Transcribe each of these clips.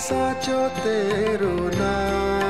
साचो तेरो नाम।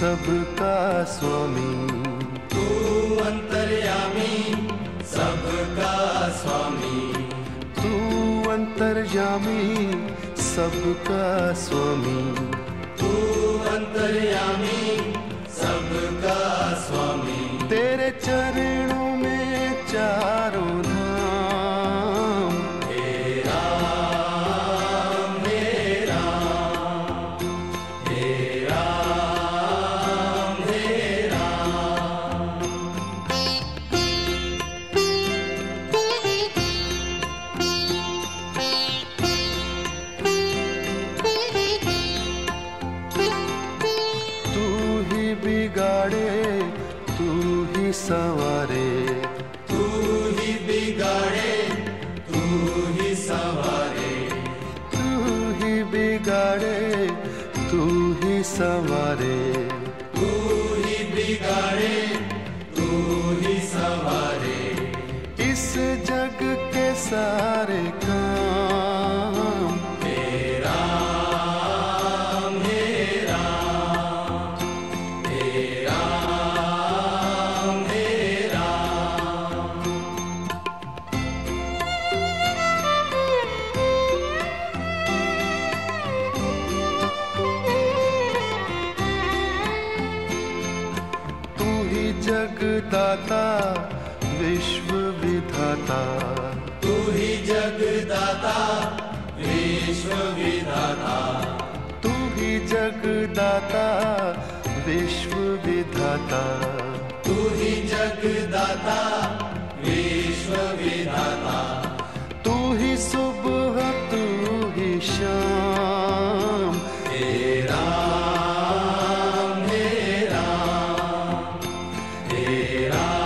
सबका स्वामी। तू अंतर्यामी सबका स्वामी। तू अंतर्यामी सबका स्वामी। तू अंतर्यामी ही संवारे। तू ही बिगाड़े तू ही संवारे। तू ही बिगाड़े तू ही संवारे। तू ही बिगाड़े तू ही संवारे। इस जग के सारे ही जगदाता विश्व विधाता। तू ही जगदाता विश्व विधाता। तू ही जगदाता विश्व विधाता। तू ही जगदाता Yeah.